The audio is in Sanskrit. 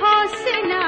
कस्नना